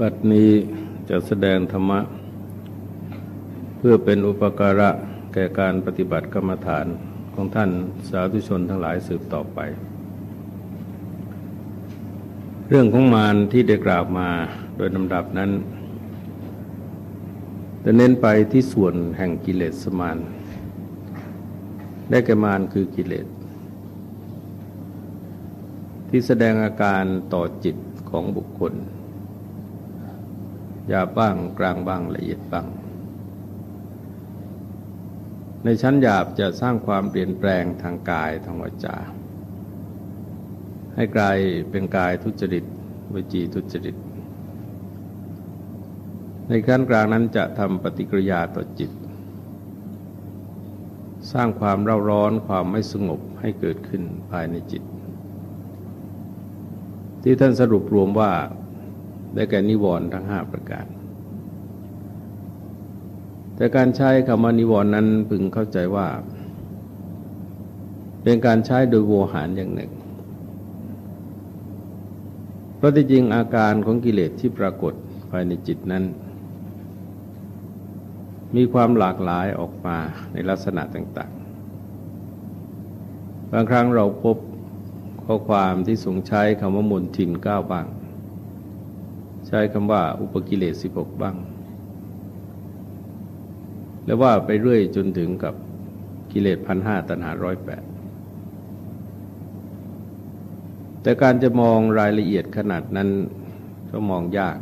บัดนี้จะแสดงธรรมะ เพื่อเป็นอุปการะแก่การปฏิบัติกรรมฐานของท่านสาธุชนทั้งหลายสืบต่อไป เรื่องของมารที่ได้กล่าวมาโดยลำดับนั้นจะเน้นไปที่ส่วนแห่งกิเลสมารได้แก่มารคือกิเลส ที่แสดงอาการต่อจิตของบุคคล ยาบบ้างกลางบ้างละเอียดบ้าง ในชั้นหยาบจะสร้างความเปลี่ยนแปลงทางกายทางวาจา ให้กลายเป็นกายทุจริตวิจีทุจริต ในขั้นกลางนั้นจะทำปฏิกิริยาต่อจิต สร้างความเร่าร้อนความไม่สงบให้เกิดขึ้นภายในจิต ที่ท่านสรุปรวมว่า ได้แก่นิวรณ์ทั้งห้าประการ แต่การใช้คำว่านิวรณ์นั้นพึงเข้าใจว่า เป็นการใช้โดยโวหารอย่างหนึ่งเพราะที่จริงอาการของกิเลสที่ปรากฏภายในจิตนั้น มีความหลากหลายออกมาในลักษณะต่างๆ บางครั้งเราพบข้อความที่ทรงใช้คำว่ามนทินก้าวบ้าง ใช้คำว่าอุปกิเลสสิบหกบ้าง แล้วว่าไปเรื่อยจนถึงกับกิเลสพันห้าตัณหาร้อยแปดแต่การจะมองรายละเอียดขนาดนั้นก็มองยาก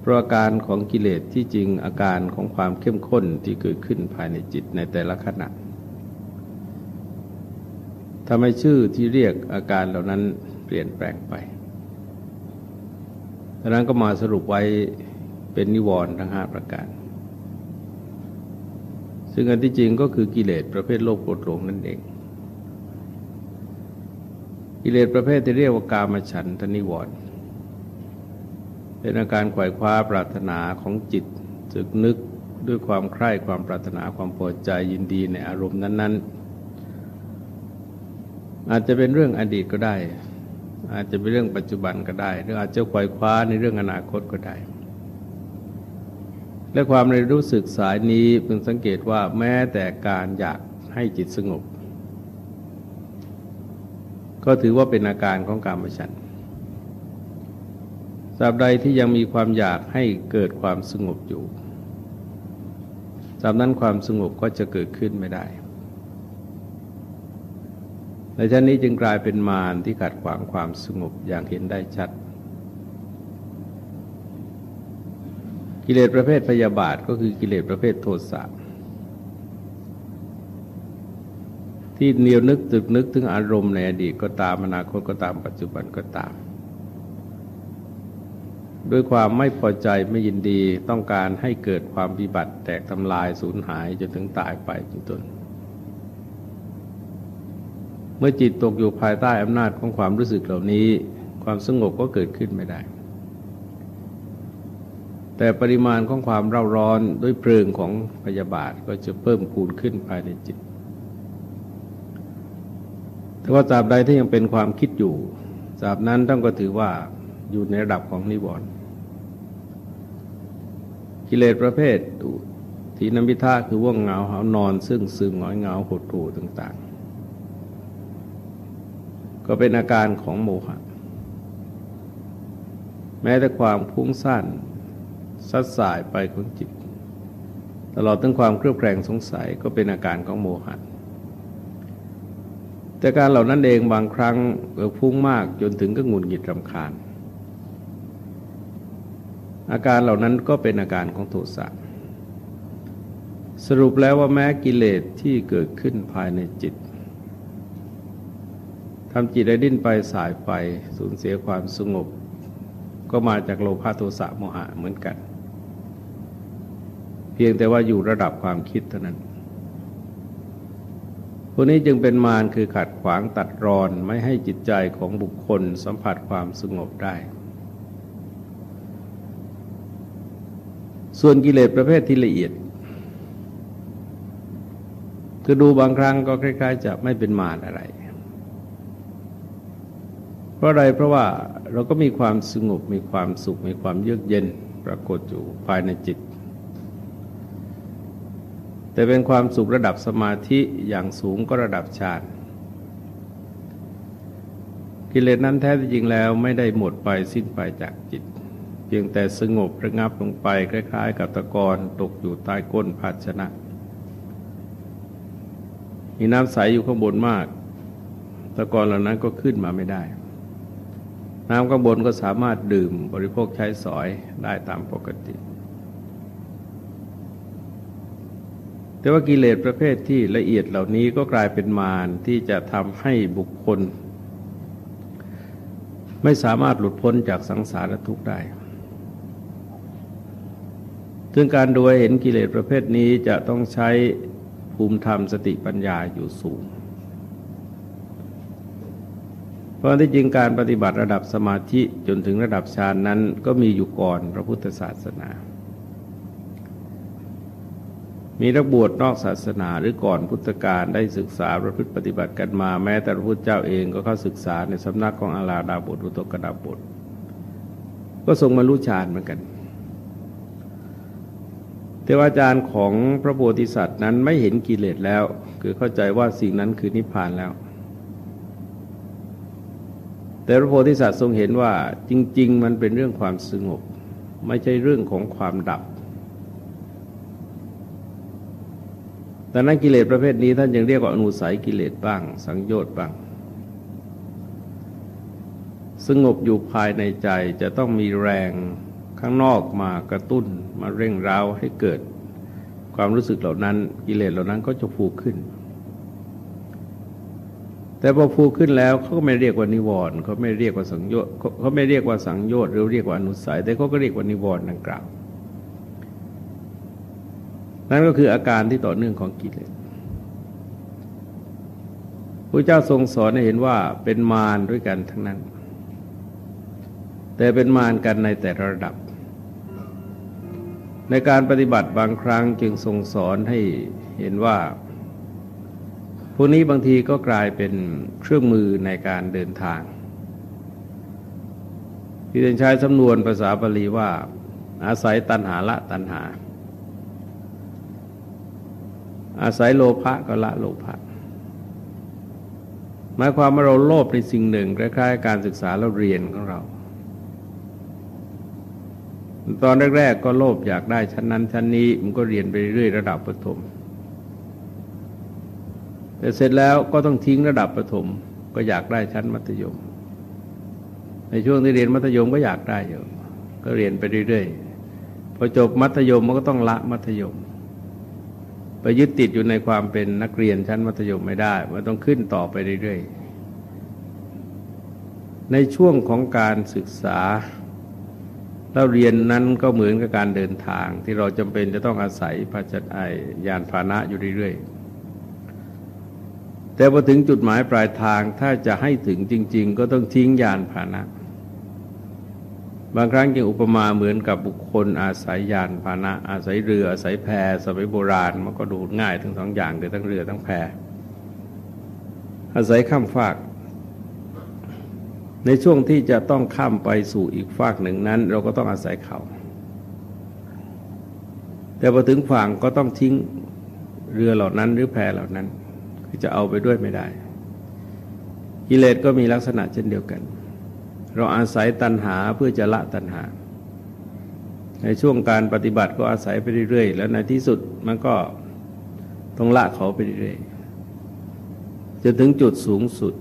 เพราะอาการของกิเลสที่จริงอาการของความเข้มข้นที่เกิดขึ้นภายในจิตในแต่ละขณะทำให้ชื่อที่เรียกอาการเหล่านั้นเปลี่ยนแปลงไป ดังนั้นก็มาสรุปไว้เป็นนิวรณ์ทั้งห้าประการ ซึ่งอันที่จริงก็คือกิเลสประเภทโลภโกรธหลงนั่นเอง กิเลสประเภทที่เรียกว่ากามฉันทนิวรณ์เป็นอาการขวายคว้าปรารถนาของจิตจึกนึกด้วยความใคร่ความปรารถนาความพอใจยินดีในอารมณ์นั้น ๆ อาจจะเป็นเรื่องอดีตก็ได้ อาจจะเป็นเรื่องปัจจุบันก็ได้ หรืออาจจะขว่คว้าในเรื่องอนาคตก็ได้ และความในรู้สึกสายนี้เพิ่งสังเกตว่าแม้แต่การอยากให้จิตสงบ ก็ถือว่าเป็นอาการของการมฉันสาบใดที่ยังมีความอยากให้เกิดความสงบอยู่สาบนั้นความสงบก็จะเกิดขึ้นไม่ได้ ในชั้นนี้จึงกลายเป็นมารที่ขัดขวางความสงบอย่างเห็นได้ชัด กิเลสประเภทพยาบาทก็คือกิเลสประเภทโทสะที่เนียวนึกตึกนึกถึงอารมณ์ในอดีตก็ตามอนาคตก็ตามปัจจุบันก็ตาม ด้วยความไม่พอใจไม่ยินดีต้องการให้เกิดความวิบัติแตกทำลายสูญหายจนถึงตายไปเป็นต้น เมื่อจิตตกอยู่ภายใต้อำนาจของความรู้สึกเหล่านี้ ความสงบก็เกิดขึ้นไม่ได้ แต่ปริมาณของความเร่าร้อนด้วยเพลิงของพยาบาทก็จะเพิ่มพูนขึ้นภายในจิต แต่ว่าตราบใดที่ยังเป็นความคิดอยู่ตราบนั้นต้องก็ถือว่าอยู่ในระดับของนิวรณ์กิเลสประเภททีนมิทาคือว่วงเงาหานอนซึ่งซึมหงอยเงาหดถูต่าง ก็เป็นอาการของโมหะ แม้แต่ความพุ่งสั้นสัดสายไปของจิต ตลอดทั้งความเครือบแคลงสงสัยก็เป็นอาการของโมหะแต่การเหล่านั้นเองบางครั้งพุ่งมากจนถึงก็งุนหงิดรำคาญ อาการเหล่านั้นก็เป็นอาการของโทสะสรุปแล้วว่าแม้กิเลสที่เกิดขึ้นภายในจิต ทำจิตได้ดิ้นไปสายไปสูญเสียความสงบ ก็มาจากโลภะโทสะโมหะเหมือนกัน เพียงแต่ว่าอยู่ระดับความคิดเท่านั้นพวกนี้จึงเป็นมารคือขัดขวางตัดรอนไม่ให้จิตใจของบุคคลสัมผัสความสงบได้ ส่วนกิเลสประเภทที่ละเอียดคือดูบางครั้งก็คล้ายๆ จะไม่เป็นมารอะไร เพราะอะไรเพราะว่าเราก็มีความสงบมีความสุขมีความเยือกเย็นปรากฏอยู่ภายในจิต แต่เป็นความสุขระดับสมาธิอย่างสูงก็ระดับฌานกิเลสนั้นแท้จริงแล้วไม่ได้หมดไปสิ้นไปจากจิต เพียงแต่สงบระงับลงไปคล้ายๆ กับตะกอนตกอยู่ใต้ก้นภาชนะ มีน้ำใสอยู่ข้างบนมาก ตะกอนเหล่านั้นก็ขึ้นมาไม่ได้ น้ำข้างบนก็สามารถดื่มบริโภคใช้สอยได้ตามปกติ แต่ว่ากิเลสประเภทที่ละเอียดเหล่านี้ก็กลายเป็นมารที่จะทำให้บุคคล ไม่สามารถหลุดพ้นจากสังสารทุกข์ได้ ซึ่งการดูเห็นกิเลสประเภทนี้จะต้องใช้ภูมิธรรมสติปัญญาอยู่สูง เพราะที่จริงการปฏิบัติระดับสมาธิจนถึงระดับฌานนั้นก็มีอยู่ก่อนพระพุทธศาสนา มีนักบวชนอกศาสนาหรือก่อนพุทธกาลได้ศึกษาประพฤติปฏิบัติกันมาแม้แต่พระพุทธเจ้าเองก็เข้าศึกษาในสำนักของอาลาดาบทอุตกดาบทก็ทรงมารู้ฌานเหมือนกันเทวาจารย์ของพระโพธิสัตว์นั้นไม่เห็นกิเลสแล้ว คือเข้าใจว่าสิ่งนั้นคือนิพพานแล้ว แต่พระโพธิสัตว์ทรงเห็นว่าจริง ๆ มันเป็นเรื่องความสงบ ไม่ใช่เรื่องของความดับดังนั้นกิเลสประเภทนี้ท่านยังเรียกว่าอนุสัยกิเลสบ้าง สังโยชน์บ้าง สงบอยู่ภายในใจจะต้องมีแรงข้างนอกมากระตุ้นมาเร่งร้าวให้เกิด ความรู้สึกเหล่านั้น กิเลสเหล่านั้นก็จะฟูขึ้น แต่พอฟูขึ้นแล้วเขาก็ไม่เรียกว่านิวรณ์เขาไม่เรียกว่าสังโยชน์เขาไม่เรียกว่าสังโยชน์หรือเรียกว่าอนุสัย แต่เขาก็เรียกว่านิวรณ์ดังกล่าวนั่นก็คืออาการที่ต่อเนื่องของกิเลสพระเจ้าทรงสอนให้เห็นว่าเป็นมารด้วยกันทั้งนั้น แต่เป็นมารกันในแต่ระดับ ในการปฏิบัติบางครั้งจึงทรงสอนให้เห็นว่า พวกนี้บางทีก็กลายเป็นเครื่องมือในการเดินทาง ที่จะใช้สำนวนภาษาบาลีว่า อาศัยตันหาละตันหา อาศัยโลภะก็ละโลภะหมายความว่าเราโลภในสิ่งหนึ่งคล้ายๆการศึกษาเราเรียนของเรา ตอนแรกๆก็โลภอยากได้ชั้นนั้นชั้นนี้มันก็เรียนไปเรื่อยระดับประถม แต่เสร็จแล้วก็ต้องทิ้งระดับประถม ก็อยากได้ชั้นมัธยม ในช่วงที่เรียนมัธยมก็อยากได้อยู่ ก็เรียนไปเรื่อยๆ พอจบมัธยมมันก็ต้องละมัธยม ไปยึดติดอยู่ในความเป็นนักเรียนชั้นมัธยมไม่ได้ มันต้องขึ้นต่อไปเรื่อยๆ ในช่วงของการศึกษาเราเรียนนั้นก็เหมือนกับการเดินทางที่เราจำเป็นจะต้องอาศัยพาจัดไอยานพาหนะอยู่เรื่อยๆ แต่พอถึงจุดหมายปลายทางถ้าจะให้ถึงจริง ๆ ก็ต้องทิ้งยานพาหนะ บางครั้งจึงอุปมาเหมือนกับบุคคลอาศัยยานพาหนะ อาศัยเรืออาศัยแพสมัยโบราณมันก็ดูง่ายทั้งสองอย่างคือทั้งเรือทั้งแพอาศัยข้ามฟากในช่วงที่จะต้องข้ามไปสู่อีกฟากหนึ่งนั้น เราก็ต้องอาศัยเขา แต่พอถึงฝั่งก็ต้องทิ้งเรือเหล่านั้นหรือแพเหล่านั้น คือจะเอาไปด้วยไม่ได้ กิเลสก็มีลักษณะเช่นเดียวกัน เราอาศัยตัณหาเพื่อจะละตัณหา ในช่วงการปฏิบัติก็อาศัยไปเรื่อยๆ แล้วในที่สุดมันก็ต้องละเขาไปเรื่อยๆจะถึงจุดสูงสุด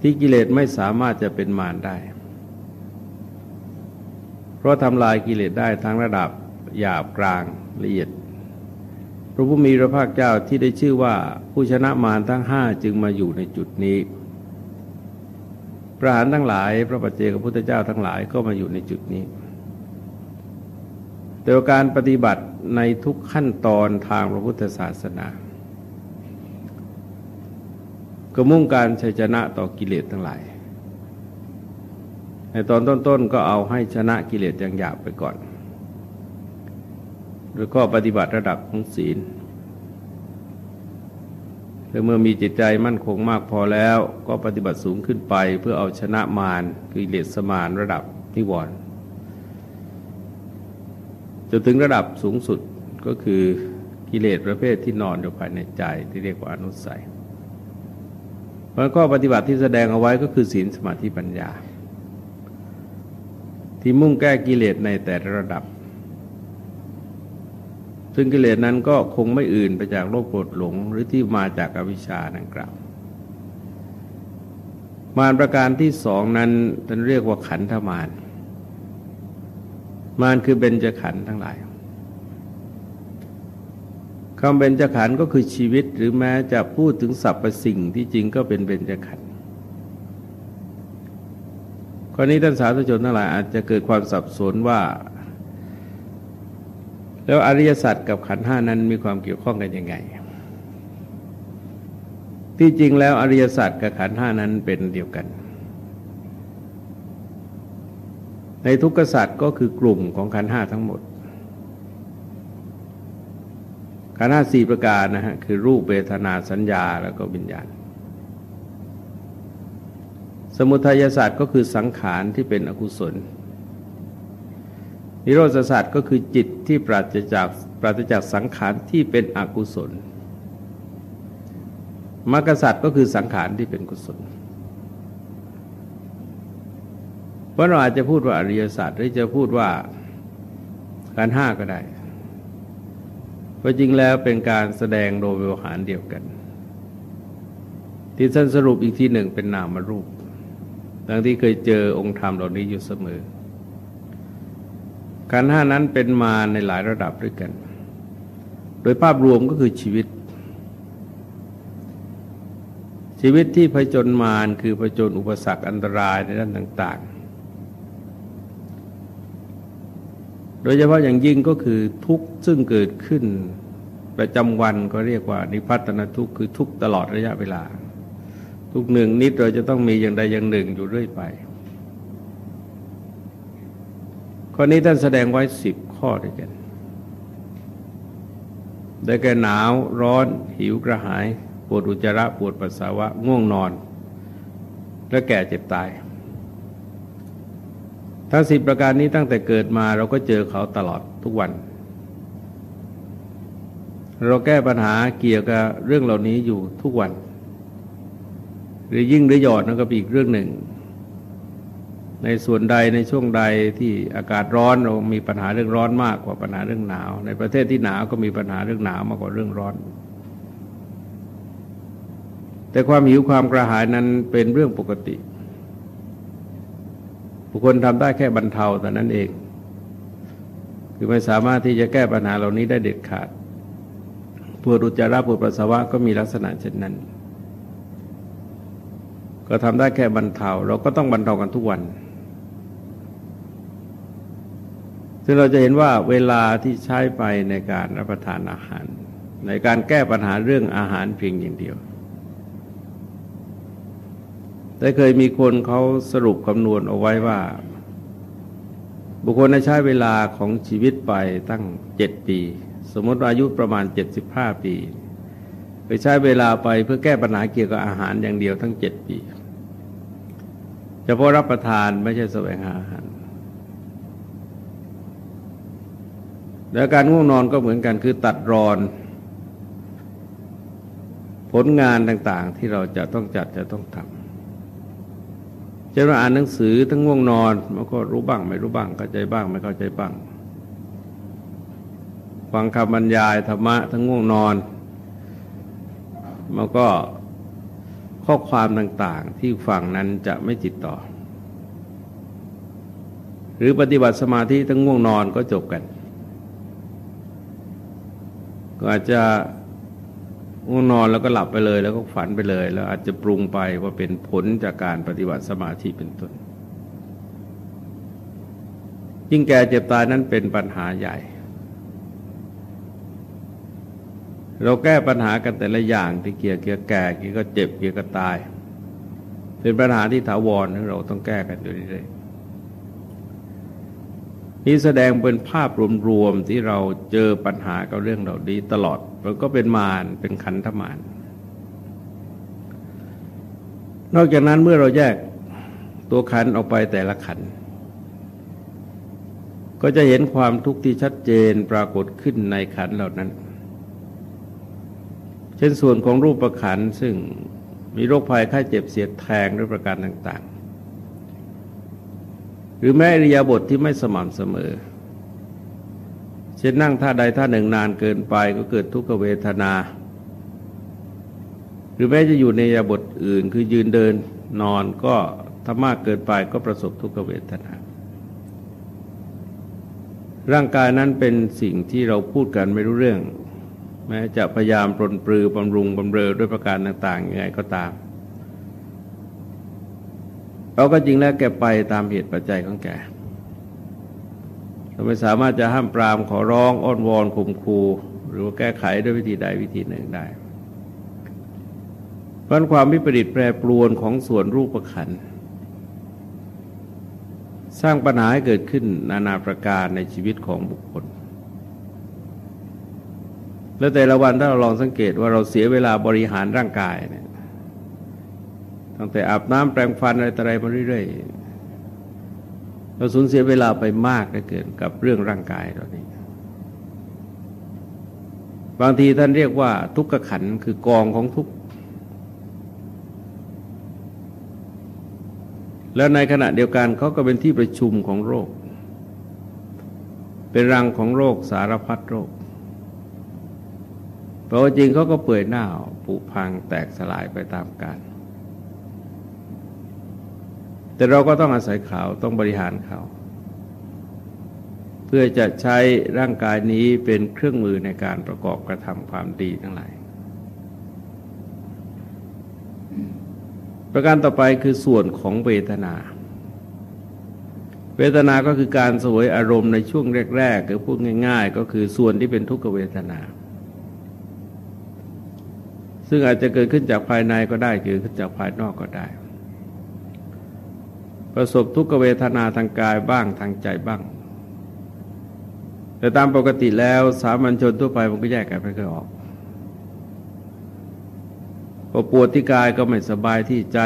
ที่กิเลสไม่สามารถจะเป็นมารได้ เพราะทำลายกิเลสได้ทั้งระดับหยาบกลางละเอียด ระผู้มีพระภาคเจ้าที่ได้ชื่อว่าผู้ชนะมารทั้งห้าจึงมาอยู่ในจุดนี้พระหานทั้งหลาย พระปัจเจกพุทธเจ้าทั้งหลายก็มาอยู่ในจุดนี้ แต่การปฏิบัติในทุกขั้นตอนทางพระพุทธศาสนา ก็มุ่งการชัยชนะต่อกิเลสทั้งหลาย ในตอนต้นๆก็เอาให้ชนะกิเลสอย่างหยาบไปก่อน หรือก็ปฏิบัติระดับของศีลแต่เมื่อมีจิตใจมั่นคงมากพอแล้วก็ปฏิบัติสูงขึ้นไป เพื่อเอาชนะมารคือเลสมารระดับนิวรณ์จนถึงระดับสูงสุดก็คือกิเลสประเภทที่นอนอยู่ภายในใจที่เรียกว่าอนุสัยแล้วก็ปฏิบัติที่แสดงเอาไว้ก็คือศีลสมาธิปัญญา ที่มุ่งแก้กิเลสในแต่ละระดับ ซึ่งกิเลสนั้นก็คงไม่อื่นไปจากโลภโกรธหลงหรือที่มาจากอวิชชาดังกล่าวมารประการที่สองนั้นท่านเรียกว่าขันธมารมารคือเบญจขันธ์ทั้งหลายคำเบญจขันธ์ก็คือชีวิตหรือแม้จะพูดถึงสรรพสิ่งที่จริงก็เป็นเบญจขันธ์ข้อนี้ท่านสาธุชนทั้งหลายอาจจะเกิดความสับสนว่า แล้วอริยสัจกับขันธ์ห้านั้นมีความเกี่ยวข้องกันยังไง ที่จริงแล้วอริยสัจกับขันธ์ห้านั้นเป็นเดียวกัน ในทุกขสัตว์ก็คือกลุ่มของขันห้าทั้งหมดขันห้าสี่ประการนะฮะคือรูปเวทนาสัญญาแล้วก็วิญญาณ สมุทัยศาสตร์ก็คือสังขารที่เป็นอกุศล นิโรธศาสตร์ก็คือจิตที่ปราศจากปราศจากสังขารที่เป็นอกุศลมรรคศาสตร์ก็คือสังขารที่เป็นกุศลเพราะเราอาจจะพูดว่าอริยสัจหรือจะพูดว่าการห้าก็ได้เพราะจริงแล้วเป็นการแสดงโดยวิหารเดียวกัน ที่ท่านสรุปอีกทีหนึ่งเป็นนามรูปดังที่เคยเจอองค์ธรรมเหล่านี้อยู่เสมอ การห้านั้นเป็นมาในหลายระดับด้วยกัน โดยภาพรวมก็คือชีวิต ชีวิตที่ผจญมารคือผจญอุปสรรคอันตรายในด้านต่าง ๆ โดยเฉพาะอย่างยิ่งก็คือทุกข์ซึ่งเกิดขึ้นประจำวันก็เรียกว่า นิพัฒนทุกข์คือทุกข์ตลอดระยะเวลา ทุกหนึ่งนิดเราจะต้องมีอย่างใดอย่างหนึ่งอยู่เรื่อยไป ข้อนี้ท่านแสดงไว้สิบข้อด้วยกันได้แก่หนาวร้อน หิวกระหาย ปวดอุจจาระปวดปัสสาวะ ง่วงนอน และแก่เจ็บตายทั้งสิบประการนี้ตั้งแต่เกิดมาเราก็เจอเขาตลอดทุกวัน เราแก้ปัญหาเกี่ยวกับเรื่องเหล่านี้อยู่ทุกวัน หรือยิ่งหรือหยอดนั่นก็เป็นอีกเรื่องหนึ่ง ในส่วนใดในช่วงใดที่อากาศร้อนเรามีปัญหาเรื่องร้อนมากกว่าปัญหาเรื่องหนาว ในประเทศที่หนาวก็มีปัญหาเรื่องหนาวมากกว่าเรื่องร้อน แต่ความหิวความกระหายนั้นเป็นเรื่องปกติบุคคลทำได้แค่บรรเทาแต่นั้นเอง คือไม่สามารถที่จะแก้ปัญหาเหล่านี้ได้เด็ดขาดปวดอุจจาระปวดปัสสาวะก็มีลักษณะเช่นนั้น ก็ทำได้แค่บรรเทาเราก็ต้องบรรเทากันทุกวัน ซึ่งเราจะเห็นว่าเวลาที่ใช้ไปในการรับประทานอาหาร ในการแก้ปัญหาเรื่องอาหารเพียงอย่างเดียว แต่เคยมีคนเขาสรุปคำนวณเอาไว้ว่า บุคคลใช้เวลาของชีวิตไปตั้งเจ็ดปี สมมติอายุประมาณเจ็ดสิบห้าปีไปใช้เวลาไปเพื่อแก้ปัญหาเกี่ยวกับอาหารอย่างเดียวทั้งเจ็ดปีเฉพาะรับประทานไม่ใช่แสวงหาอาหาร แล้วการง่วงนอนก็เหมือนกันคือตัดรอน ผลงานต่างๆที่เราจะต้องจัดจะต้องทำช่นว่าอ่านหนังสือทั้งง่วงนอนมันก็รู้บ้าง ไม่รู้บ้างเข้าใจบ้าง ไม่เข้าใจบ้าง ฟังคำบรรยายธรรมะทั้งง่วงนอนมันก็ข้อความต่างๆที่ฟังนั้นจะไม่จิตต่อ หรือปฏิบัติสมาธิทั้งง่วงนอนก็จบกัน ก็อาจจะง่วงนอนแล้วก็หลับไปเลย แล้วก็ฝันไปเลย แล้วอาจจะปรุงไปว่าเป็นผลจากการปฏิบัติสมาธิเป็นต้น ยิ่งแก่เจ็บตายนั้นเป็นปัญหาใหญ่ เราแก้ปัญหากันแต่ละอย่างที่เกี่ยวกับแก่เกี่ยวกับเจ็บเกี่ยวกับตาย เป็นปัญหาที่ถาวรที่เราต้องแก้กันอยู่เรื่อย นี่แสดงเป็นภาพรวมๆที่เราเจอปัญหากับเรื่องเหล่านี้ตลอดมันก็เป็นมารเป็นขันธมารนอกจากนั้นเมื่อเราแยกตัวขันออกไปแต่ละขัน ก็จะเห็นความทุกข์ที่ชัดเจนปรากฏขึ้นในขันเหล่านั้น เช่นส่วนของรูปประขันซึ่งมีโรคภัยไข้เจ็บเสียดแทงด้วยประการต่างๆ หรือแม้อริยาบทที่ไม่สม่ำเสมอ เช่นนั่งท่าใดท่าหนึ่งนานเกินไปก็เกิดทุกขเวทนา หรือแม้จะอยู่ในยาบทอื่นคือยืนเดินนอนก็ถ้ามากเกินไปก็ประสบทุกขเวทนา ร่างกายนั้นเป็นสิ่งที่เราพูดกันไม่รู้เรื่อง แม้จะพยายามปรนปรือบำรุงบำเรอด้วยประการต่างๆยังไงก็ตาม เราก็จริงแล้วแกไปตามเหตุปัจจัยของแกเราไม่สามารถจะห้ามปรามขอร้องอ้อนวอนข่มคูหรือว่าแก้ไขด้วยวิธีใดวิธีหนึ่งได้เพราะความวิปริตแปรปรวนของส่วนรูปประคันสร้างปัญหาให้เกิดขึ้นนานาประการในชีวิตของบุคคล แล้วแต่ละวันถ้าเราลองสังเกตว่าเราเสียเวลาบริหารร่างกายเนี่ย ตั้งแต่อาบน้ำแปรงฟันอะไรต่ออะไรมาเรื่อยๆเราสูญเสียเวลาไปมากเกินกับเรื่องร่างกายตอนนี้ บางทีท่านเรียกว่า ทุกขขันคือกองของทุกข์แล้วในขณะเดียวกันเขาก็เป็นที่ประชุมของโรค เป็นรังของโรคสารพัดโรคเพราะจริงเขาก็เปื่อยหน้าผุพังแตกสลายไปตามกาล แต่เราก็ต้องอาศัยเขาต้องบริหารเขาเพื่อจะใช้ร่างกายนี้เป็นเครื่องมือในการประกอบกระทำความดีทั้งหลาย ประการต่อไปคือส่วนของเวทนา เวทนาก็คือการสวยอารมณ์ในช่วงแรกๆคือพูดง่าย ๆ ก็คือส่วนที่เป็นทุกขเวทนา ซึ่งอาจจะเกิดขึ้นจากภายในก็ได้เกิดขึ้นจากภายนอกก็ได้ ประสบทุกขเวทนาทางกายบ้างทางใจบ้าง แต่ตามปกติแล้วสามัญชนทั่วไปมันก็แยกกันไม่ค่อยออกพอปวดที่กายก็ไม่สบายที่ใจ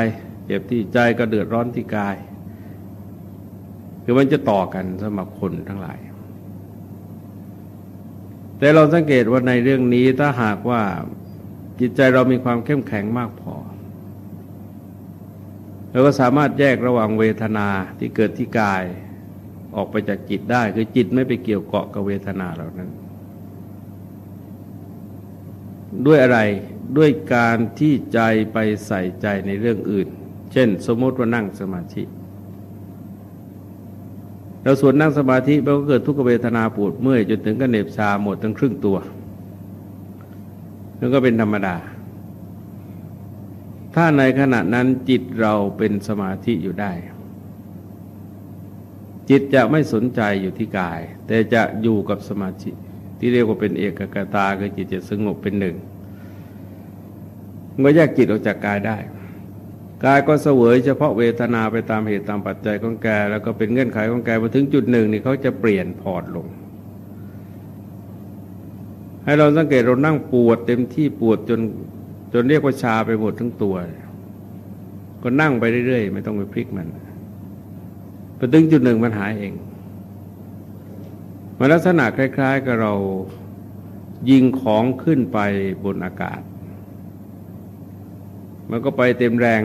เจ็บที่ใจก็เดือดร้อนที่กายคือมันจะต่อกันสำหรับคนทั้งหลาย แต่เราสังเกตว่าในเรื่องนี้ถ้าหากว่าจิตใจเรามีความเข้มแข็งมากพอ เราก็สามารถแยกระหว่างเวทนาที่เกิดที่กายออกไปจากจิตได้ คือจิตไม่ไปเกี่ยวเกาะกับเวทนาเหล่านั้น ด้วยอะไรด้วยการที่ใจไปใส่ใจในเรื่องอื่น เช่น สมมติว่านั่งสมาธิเราส่วนนั่งสมาธิมันก็เกิดทุกขเวทนาปวดเมื่อยจนถึงกระเน็บชาหมดทั้งครึ่งตัวนั่นก็เป็นธรรมดา ถ้าในขณะนั้นจิตเราเป็นสมาธิอยู่ได้ จิตจะไม่สนใจอยู่ที่กาย แต่จะอยู่กับสมาธิที่เรียกว่าเป็นเอกกตาคือจิตจะสงบเป็นหนึ่งมันก็แยกจิตออกจากกายได้กายก็เสวยเฉพาะเวทนาไปตามเหตุตามปัจจัยของแกแล้วก็เป็นเงื่อนไขของแกพอถึงจุดหนึ่งนี่เขาจะเปลี่ยนพอร์ตลง ให้เราสังเกตเรานั่งปวดเต็มที่ปวดจน จนเรียกว่าชาไปหมดทั้งตัว ก็นั่งไปเรื่อยๆ ไม่ต้องไปพลิกมันพอถึงจุดหนึ่งมันหายเองมันลักษณะคล้ายๆ กับเรายิงของขึ้นไปบนอากาศ มันก็ไปเต็มแรง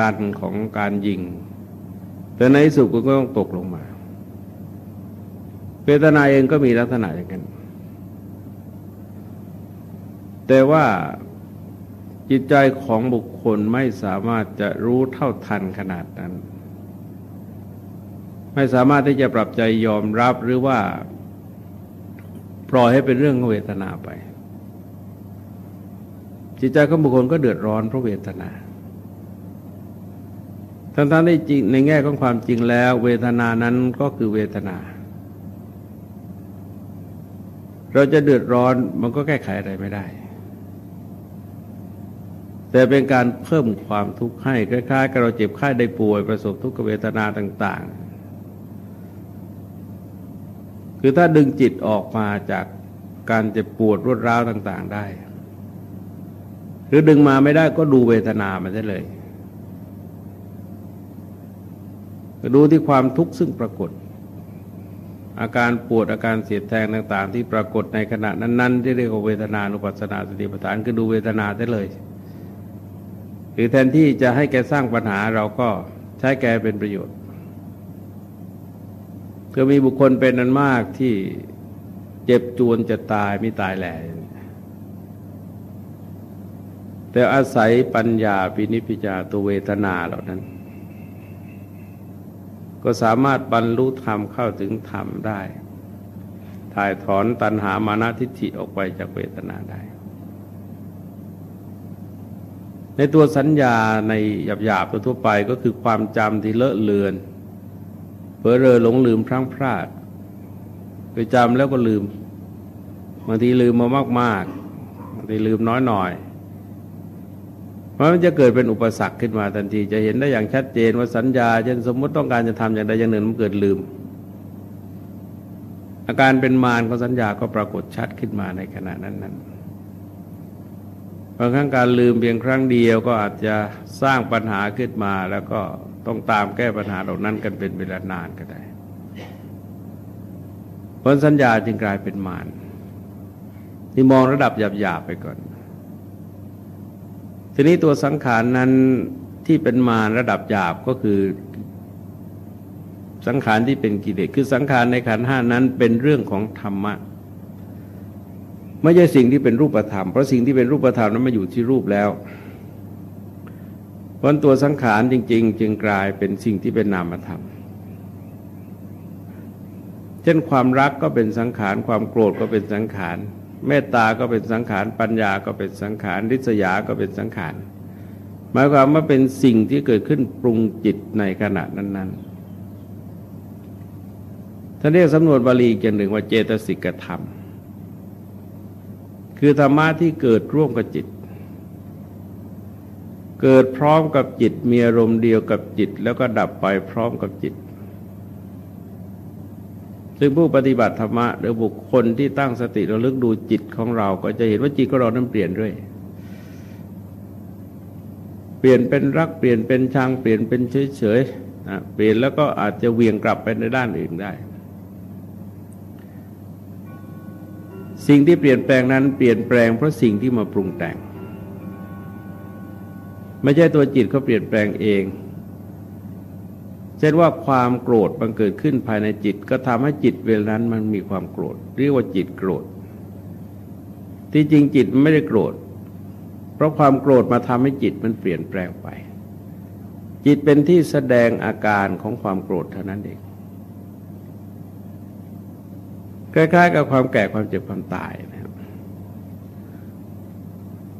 ดันของการยิง แต่ในสุดก็ต้องตกลงมาเวทนาเองก็มีลักษณะอย่างนั้นแต่ว่า จิตใจของบุคคลไม่สามารถจะรู้เท่าทันขนาดนั้น ไม่สามารถที่จะปรับใจยอมรับหรือว่าปล่อยให้เป็นเรื่องเวทนาไป จิตใจของบุคคลก็เดือดร้อนเพราะเวทนาทั้งๆที่จริงในแง่ของความจริงแล้ว เวทนานั้นก็คือเวทนา เราจะเดือดร้อนมันก็แก้ไขอะไรไม่ได้ แต่เป็นการเพิ่มความทุกข์ให้คล้ายๆกับเราเจ็บไข้ได้ป่วยประสบทุกขเวทนาต่าง ๆ คือถ้าดึงจิตออกมาจากการเจ็บปวดรวดร้าวต่าง ๆ ได้ หรือดึงมาไม่ได้ก็ดูเวทนามันได้เลยดูที่ความทุกข์ซึ่งปรากฏ อาการปวดอาการเสียดแทงต่าง ๆ ที่ปรากฏในขณะนั้น ๆ ที่เรียกว่าเวทนานุปัสสนาสติปัฏฐานคือดูเวทนาได้เลย หรือแทนที่จะให้แกสร้างปัญหาเราก็ใช้แกเป็นประโยชน์ก็มีบุคคลเป็นนั้นมากที่เจ็บจวนจะตายไม่ตายแหล่แต่อาศัยปัญญาปินิพิจาตัวเวทนาเหล่านั้น ก็สามารถบรรลุธรรมเข้าถึงธรรมได้ ถ่ายถอนตัณหามานะทิฏฐิออกไปจากเวทนาได้ ในตัวสัญญาในหยาบๆทั่วไปก็คือความจำที่เลอะเลือนเผลอเรอหลงลืมพลั้งพลาด ไปจำแล้วก็ลืมบางทีลืมมามากๆบางทีลืมน้อยหน่อยเพราะมันจะเกิดเป็นอุปสรรคขึ้นมาทันที จะเห็นได้อย่างชัดเจนว่าสัญญา เช่นสมมติต้องการจะทำอย่างใดอย่างหนึ่งมันเกิดลืม อาการเป็นมารของสัญญาก็ปรากฏชัดขึ้นมาในขณะนั้นนั้น บางครั้งการลืมเพียงครั้งเดียวก็อาจจะสร้างปัญหาขึ้นมาแล้วก็ต้องตามแก้ปัญหาเหล่านั้นกันเป็นเวลานานก็ได้ ผลสัญญาจึงกลายเป็นมารที่มองระดับหยาบๆไปก่อน ทีนี้ตัวสังขารนั้นที่เป็นมารระดับหยาบก็คือสังขารที่เป็นกิเลสคือสังขารในขันห้านั้นเป็นเรื่องของธรรมะ ไม่ใช่สิ่งที่เป็นรูปธรรม เพราะสิ่งที่เป็นรูปธรรมนั้นมาอยู่ที่รูปแล้วเพราะตัวสังขารจริง ๆ จึงกลายเป็นสิ่งที่เป็นนามธรรม เช่นความรักก็เป็นสังขาร ความโกรธก็เป็นสังขาร เมตตาก็เป็นสังขาร ปัญญาก็เป็นสังขารริษยาก็เป็นสังขาร หมายความว่าเป็นสิ่งที่เกิดขึ้นปรุงจิตในขณะนั้น ๆท่านเรียกสำนวนบาลีอย่างหนึ่งว่าเจตสิกธรรม คือธรรมะที่เกิดร่วมกับจิต เกิดพร้อมกับจิตมีอารมณ์เดียวกับจิต แล้วก็ดับไปพร้อมกับจิต ซึ่งผู้ปฏิบัติธรรมะหรือบุคคลที่ตั้งสติระลึกดูจิตของเรา ก็จะเห็นว่าจิตของเรานั้นเปลี่ยนเรื่อยเปลี่ยนเป็นรักเปลี่ยนเป็นชังเปลี่ยนเป็นเฉยเฉยเปลี่ยนแล้วก็อาจจะเวียงกลับไปในด้านอื่นได้ สิ่งที่เปลี่ยนแปลงนั้นเปลี่ยนแปลงเพราะสิ่งที่มาปรุงแต่ง ไม่ใช่ตัวจิตเขาเปลี่ยนแปลงเองเช่นว่าความโกรธมันเกิดขึ้นภายในจิต ก็ทำให้จิตเวลานั้นมันมีความโกรธ เรียกว่าจิตโกรธ ที่จริงจิตไม่ได้โกรธ เพราะความโกรธมาทำให้จิตมันเปลี่ยนแปลงไป จิตเป็นที่แสดงอาการของความโกรธเท่านั้นเอง คล้ายๆ กับความแก่ความเจ็บความตายนะครับ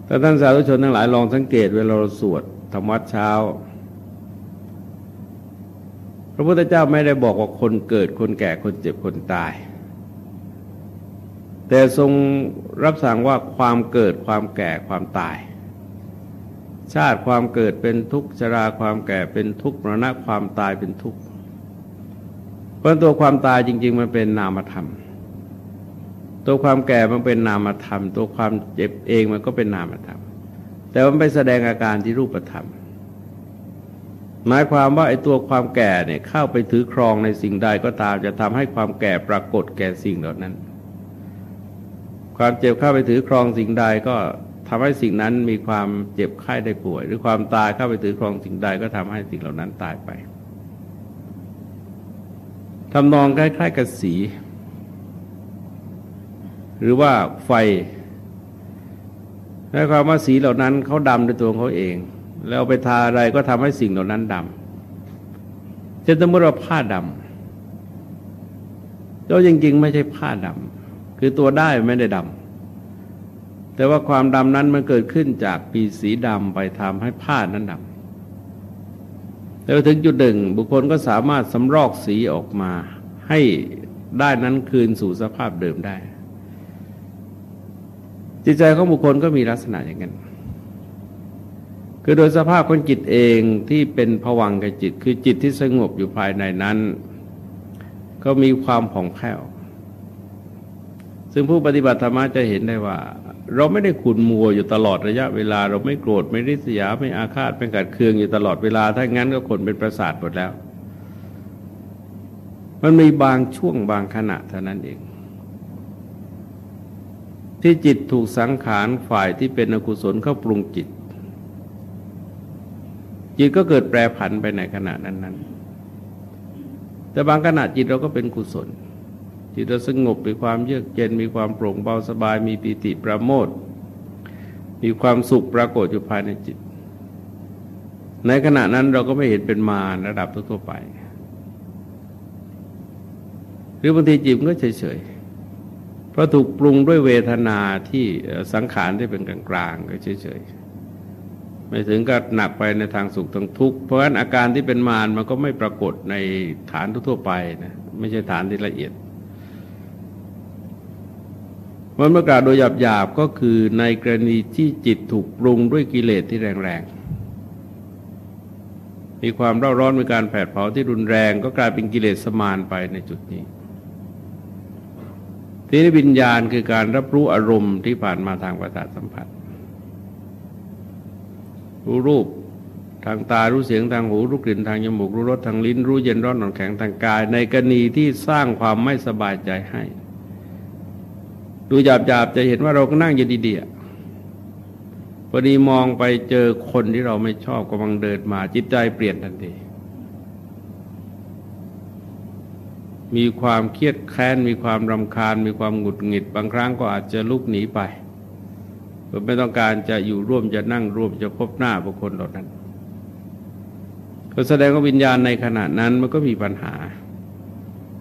แต่ท่านสาธุชนทั้งหลายลองสังเกตเวลาเราสวดธรรมวัดเช้า พระพุทธเจ้าไม่ได้บอกว่าคนเกิดคนแก่คนเจ็บคนตาย แต่ทรงรับสั่งว่าความเกิดความแก่ความตาย ชาติความเกิดเป็นทุกข์ชราความแก่เป็นทุกข์มรณะความตายเป็นทุกข์เพราะตัวความตายจริง ๆ มันเป็นนามธรรม ตัวความแก่มันเป็นนามธรรม ตัวความเจ็บเองมันก็เป็นนามธรรม แต่มันไปแสดงอาการที่รูปธรรม หมายความว่าไอ้ตัวความแก่เนี่ยเข้าไปถือครองในสิ่งใดก็ตาม จะทำให้ความแก่ปรากฏแก่สิ่งเหล่านั้น ความเจ็บเข้าไปถือครองสิ่งใดก็ทำให้สิ่งนั้นมีความเจ็บไข้ได้ป่วย หรือความตายเข้าไปถือครองสิ่งใดก็ทำให้สิ่งเหล่านั้นตายไปทำนองคล้ายๆกับสี หรือว่าไฟหมายความว่าสีเหล่านั้นเขาดำด้วยตัวเขาเอง แล้วไปทาอะไรก็ทำให้สิ่งเหล่านั้นดำเช่นสมมติว่าผ้าดำแล้วจริงๆ ไม่ใช่ผ้าดำคือตัวได้ไม่ได้ดำแต่ว่าความดำนั้นมันเกิดขึ้นจากปีสีดำไปทำให้ผ้านั้นดำแล้วถึงจุดหนึ่งบุคคลก็สามารถสำรอกสีออกมา ให้ได้นั้นคืนสู่สภาพเดิมได้ จิตใจของบุคคลก็มีลักษณะอย่างนั้น คือโดยสภาพของจิตเองที่เป็นผวังกับจิต คือจิตที่สงบอยู่ภายในนั้น ก็มีความผ่องแผ้ว ซึ่งผู้ปฏิบัติธรรมจะเห็นได้ว่า เราไม่ได้ขุนมัวอยู่ตลอดระยะเวลา เราไม่โกรธไม่ริษยาไม่อาฆาตเป็นกัดเคืองอยู่ตลอดเวลา ถ้างั้นก็คนเป็นประสาทหมดแล้ว มันมีบางช่วงบางขณะเท่านั้นเอง ที่จิตถูกสังขารฝ่ายที่เป็นอกุศลเข้าปรุงจิต จิตก็เกิดแปรผันไปในขณะนั้นๆ แต่บางขณะจิตเราก็เป็นกุศล จิตเราสงบมีความเยือกเย็นมีความโปร่งเบาสบาย มีปิติประโมทมีความสุขปรากฏอยู่ภายในจิต ในขณะนั้นเราก็ไม่เห็นเป็นมาระดับทั่วไป หรือบางทีจิตก็เฉยๆ เพราะถูกปรุงด้วยเวทนาที่สังขารที่เป็นกลางๆก็เฉยๆไม่ถึงกับหนักไปในทางสุขทางทุกข์เพราะฉะนั้นอาการที่เป็นมารมันก็ไม่ปรากฏในฐานทั่วไปนะไม่ใช่ฐานที่ละเอียดมันประกาศโดยหยาบๆก็คือในกรณีที่จิตถูกปรุงด้วยกิเลสที่แรงๆ มีความเร่าร้อนมีการแผดเผาที่รุนแรง ก็กลายเป็นกิเลสสมานไปในจุดนี้ ทีนี้วิญญาณคือการรับรู้อารมณ์ที่ผ่านมาทางประสาทสัมผัส รู้รูปทางตา รู้เสียงทางหู รู้กลิ่นทางจมูก รู้รสทางลิ้น รู้เย็นร้อนหนอนแข็งทางกาย ในกรณีที่สร้างความไม่สบายใจให้ ดูหยาบหยาบจะเห็นว่าเราก็นั่งอยู่ดีๆพอดีมองไปเจอคนที่เราไม่ชอบกำลังเดินมาจิตใจเปลี่ยนทันที มีความเครียดแค้น มีความรำคาญ มีความหงุดหงิด บางครั้งก็อาจจะลุกหนีไปไม่ต้องการจะอยู่ร่วมจะนั่งร่วมจะพบหน้าบุคคลเหล่านั้นก็แสดงว่าวิญญาณในขณะนั้นมันก็มีปัญหา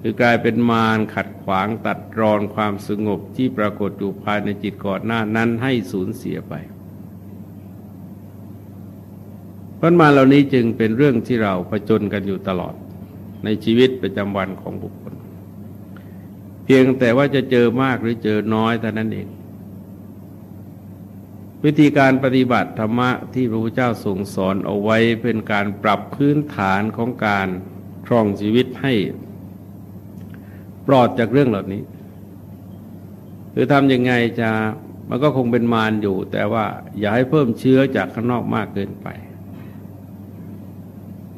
คือกลายเป็นมารขัดขวางตัดรอนความสงบที่ปรากฏอยู่ภายในจิตก่อนหน้านั้นให้สูญเสียไปเพราะมาเหล่านี้จึงเป็นเรื่องที่เราผจญกันอยู่ตลอด ในชีวิตประจำวันของบุคคล เพียงแต่ว่าจะเจอมากหรือเจอน้อยเท่านั้นเอง วิธีการปฏิบัติธรรมะที่พระพุทธเจ้าทรงสอนเอาไว้เป็นการปรับพื้นฐานของการครองชีวิตให้ปลอดจากเรื่องเหล่านี้ คือทำยังไงจะมันก็คงเป็นมารอยู่ แต่ว่าอย่าให้เพิ่มเชื้อจากข้างนอกมากเกินไป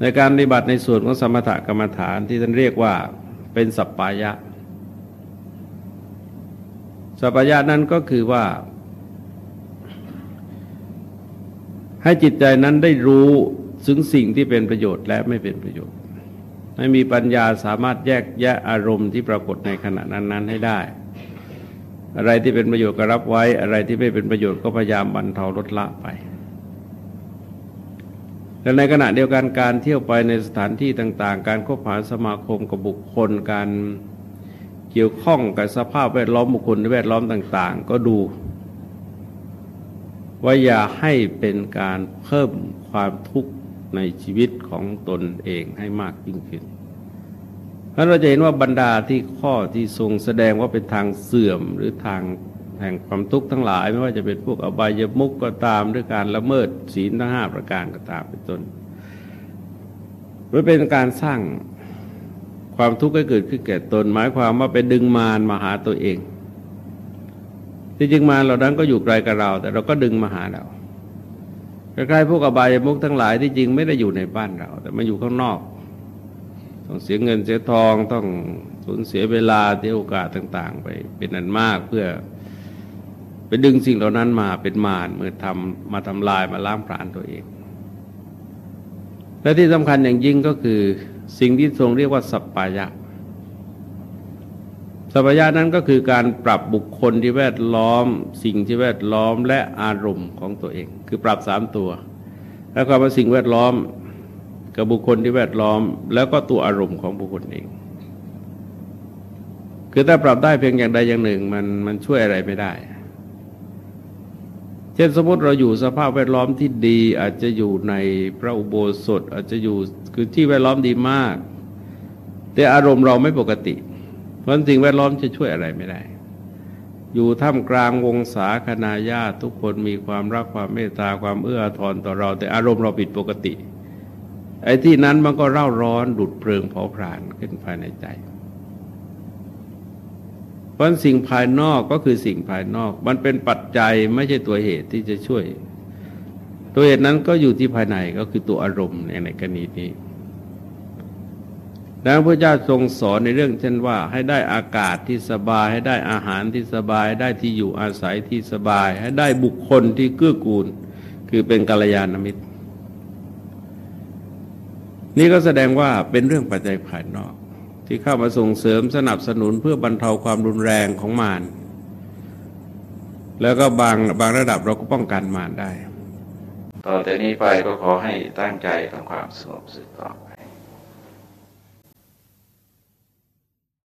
ในการปฏิบัติในส่วนของสมถกรรมฐานที่ท่านเรียกว่าเป็นสัปปายะ สัปปายะนั้นก็คือว่า ให้จิตใจนั้นได้รู้ถึงสิ่งที่เป็นประโยชน์และไม่เป็นประโยชน์ ให้มีปัญญาสามารถแยกแยะอารมณ์ที่ปรากฏในขณะนั้น ๆ ให้ได้ อะไรที่เป็นประโยชน์ก็รับไว้ อะไรที่ไม่เป็นประโยชน์ก็พยายามบรรเทาลดละไป แต่ในขณะเดียวกันการเที่ยวไปในสถานที่ต่างๆ การคบหาสมาคมกับบุคคล การเกี่ยวข้องกับสภาพแวดล้อมบุคคลแวดล้อมต่าง ๆ ก็ดู ว่าอย่าให้เป็นการเพิ่มความทุกข์ในชีวิตของตนเองให้มากยิ่งขึ้นเพราะเราจะเห็นว่าบรรดาที่ข้อที่ทรงแสดงว่าเป็นทางเสื่อมหรือทาง แห่งความทุกข์ทั้งหลาย ไม่ว่าจะเป็นพวกอบายมุกก็ตามด้วยการละเมิดศีลทั้งห้าประการก็ตามเป็นต้นมันเป็นการสร้างความทุกข์ให้เกิดขึ้นแก่ตน หมายความว่าไปดึงมารมาหาตัวเองที่จริงมารเหล่านั้นก็อยู่ไกลกับเรา แต่เราก็ดึงมาหาเราคล้ๆพวกอบายมุกทั้งหลายที่จริงไม่ได้อยู่ในบ้านเรา แต่มาอยู่ข้างนอก ต้องเสียเงินเสียทองต้องสูญเสียเวลาเสียโอกาสต่าง ๆ ไปเป็นอันมากเพื่อ ไปดึงสิ่งเหล่านั้นมาเป็นมารเมื่อทำมาทำลายมาล้างผลาญตัวเอง และที่สำคัญอย่างยิ่งก็คือสิ่งที่ทรงเรียกว่าสัปปายะสัพพยานั้นก็คือการปรับบุคคลที่แวดล้อม สิ่งที่แวดล้อมและอารมณ์ของตัวเอง คือปรับสามตัว แล้วก็มาสิ่งแวดล้อมกับบุคคลที่แวดล้อม แล้วก็ตัวอารมณ์ของบุคคลเอง คือถ้าปรับได้เพียงอย่างใดอย่างหนึ่งมันมันช่วยอะไรไม่ได้ เช่นสมมติเราอยู่สภาพแวดล้อมที่ดี อาจจะอยู่ในพระอุโบสถ อาจจะอยู่คือที่แวดล้อมดีมาก แต่อารมณ์เราไม่ปกติ เพราะสิ่งแวดล้อมจะช่วยอะไรไม่ได้ อยู่ท่ามกลางวงศาคณาญาติทุกคนมีความรักความเมตตาความเอื้อทอนต่อเรา แต่อารมณ์เราผิดปกติ ไอ้ที่นั้นมันก็เร่าร้อนดุดเพลิงเผาผลาญขึ้นภายในใจเพราะสิ่งภายนอกก็คือสิ่งภายนอก มันเป็นปัจ จไม่ใช่ตัวเหตุที่จะช่วย ตัวเหตุนั้นก็อยู่ที่ภายในก็คือตัวอารมณ์ในกรณีนี้ในดังนั้นพระเจ้าทรงสอนในเรื่องเช่นว่า ให้ได้อากาศที่สบาย ให้ได้อาหารที่สบาย ได้ที่อยู่อาศัยที่สบาย ให้ได้บุคคลที่เกื้อกูล คือเป็นกัลยาณมิตร นี่ก็แสดงว่าเป็นเรื่องปัจจัยภายนอก ที่เข้ามาส่งเสริมสนับสนุนเพื่อบรรเทาความรุนแรงของมาร แล้วก็บางบางระดับเราก็ป้องกันมารได้ ต่อแต่นี้ไปก็ขอให้ตั้งใจทำความสงบสุขต่อ